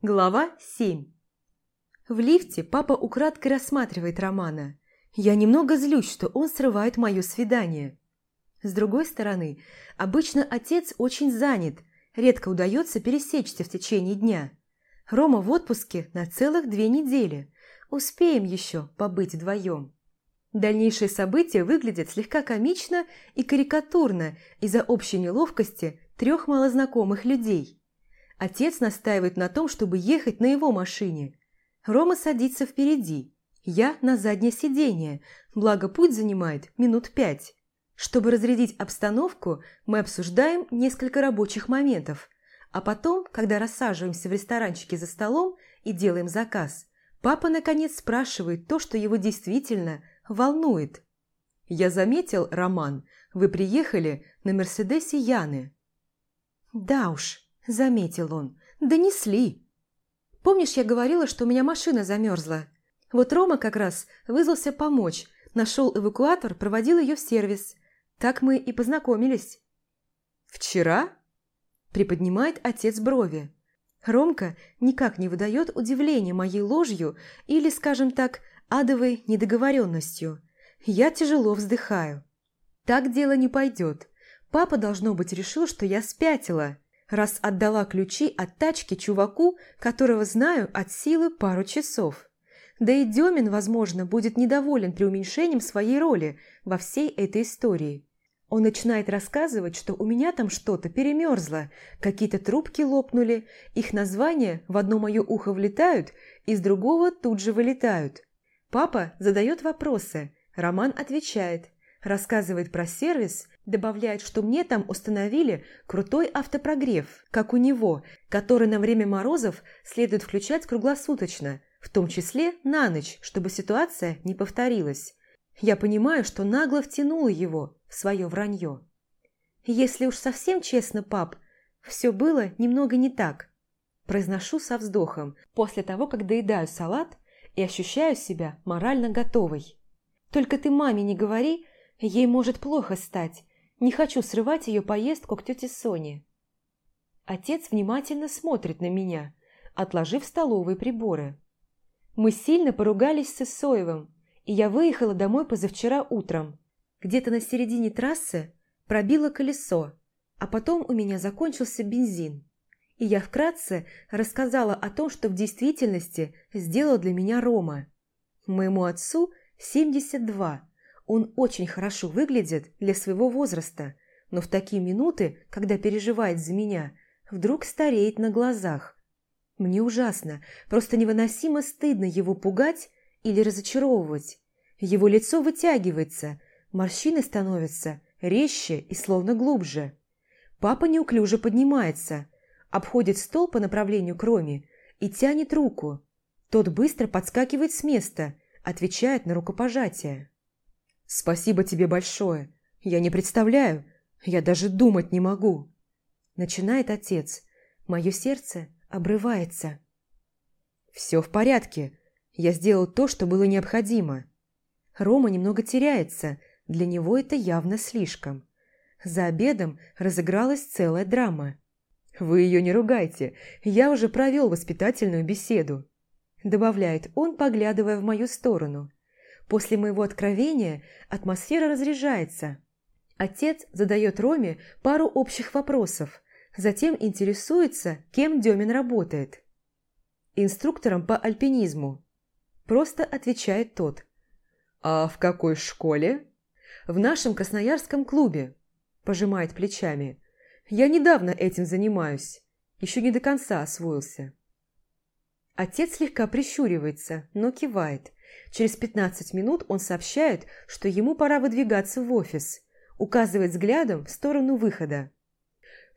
Глава 7 В лифте папа украдкой рассматривает Романа. Я немного злюсь, что он срывает мое свидание. С другой стороны, обычно отец очень занят, редко удается пересечься в течение дня. Рома в отпуске на целых две недели. Успеем еще побыть вдвоем. Дальнейшие события выглядят слегка комично и карикатурно из-за общей неловкости трех малознакомых людей – Отец настаивает на том, чтобы ехать на его машине. Рома садится впереди, я на заднее сиденье, благо путь занимает минут пять. Чтобы разрядить обстановку, мы обсуждаем несколько рабочих моментов, а потом, когда рассаживаемся в ресторанчике за столом и делаем заказ, папа наконец спрашивает то, что его действительно волнует. «Я заметил, Роман, вы приехали на Мерседесе Яны». «Да уж», Заметил он. Донесли. Помнишь, я говорила, что у меня машина замерзла? Вот Рома как раз вызвался помочь. Нашел эвакуатор, проводил ее в сервис. Так мы и познакомились. «Вчера?» Приподнимает отец брови. Ромка никак не выдает удивления моей ложью или, скажем так, адовой недоговоренностью. Я тяжело вздыхаю. Так дело не пойдет. Папа, должно быть, решил, что я спятила раз отдала ключи от тачки чуваку, которого знаю от силы пару часов. Да и Демин, возможно, будет недоволен преуменьшением своей роли во всей этой истории. Он начинает рассказывать, что у меня там что-то перемерзло, какие-то трубки лопнули, их названия в одно мое ухо влетают, из другого тут же вылетают. Папа задает вопросы, Роман отвечает – Рассказывает про сервис, добавляет, что мне там установили крутой автопрогрев, как у него, который на время морозов следует включать круглосуточно, в том числе на ночь, чтобы ситуация не повторилась. Я понимаю, что нагло втянула его в свое вранье. Если уж совсем честно, пап, все было немного не так. Произношу со вздохом, после того, как доедаю салат и ощущаю себя морально готовой. Только ты маме не говори, Ей может плохо стать. Не хочу срывать ее поездку к тете Соне. Отец внимательно смотрит на меня, отложив столовые приборы. Мы сильно поругались с Исоевым, и я выехала домой позавчера утром. Где-то на середине трассы пробило колесо, а потом у меня закончился бензин. И я вкратце рассказала о том, что в действительности сделал для меня Рома. Моему отцу 72, он очень хорошо выглядит для своего возраста, но в такие минуты, когда переживает за меня, вдруг стареет на глазах. Мне ужасно, просто невыносимо стыдно его пугать или разочаровывать. Его лицо вытягивается, морщины становятся резче и словно глубже. Папа неуклюже поднимается, обходит стол по направлению к Роме и тянет руку. Тот быстро подскакивает с места, отвечает на рукопожатие. «Спасибо тебе большое. Я не представляю. Я даже думать не могу». Начинает отец. Мое сердце обрывается. «Все в порядке. Я сделал то, что было необходимо». Рома немного теряется. Для него это явно слишком. За обедом разыгралась целая драма. «Вы ее не ругайте. Я уже провел воспитательную беседу», добавляет он, поглядывая в мою сторону. После моего откровения атмосфера разряжается. Отец задает Роме пару общих вопросов, затем интересуется, кем Демин работает. Инструктором по альпинизму. Просто отвечает тот. «А в какой школе?» «В нашем красноярском клубе», – пожимает плечами. «Я недавно этим занимаюсь, еще не до конца освоился». Отец слегка прищуривается, но кивает – Через 15 минут он сообщает, что ему пора выдвигаться в офис, указывает взглядом в сторону выхода.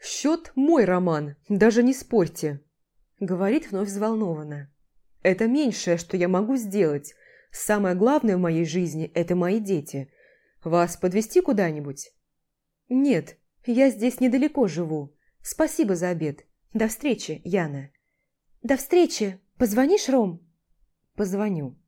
«Счет мой, Роман, даже не спорьте», — говорит вновь взволнованно. «Это меньшее, что я могу сделать. Самое главное в моей жизни – это мои дети. Вас подвести куда-нибудь?» «Нет, я здесь недалеко живу. Спасибо за обед. До встречи, Яна». «До встречи. Позвонишь, Ром?» «Позвоню».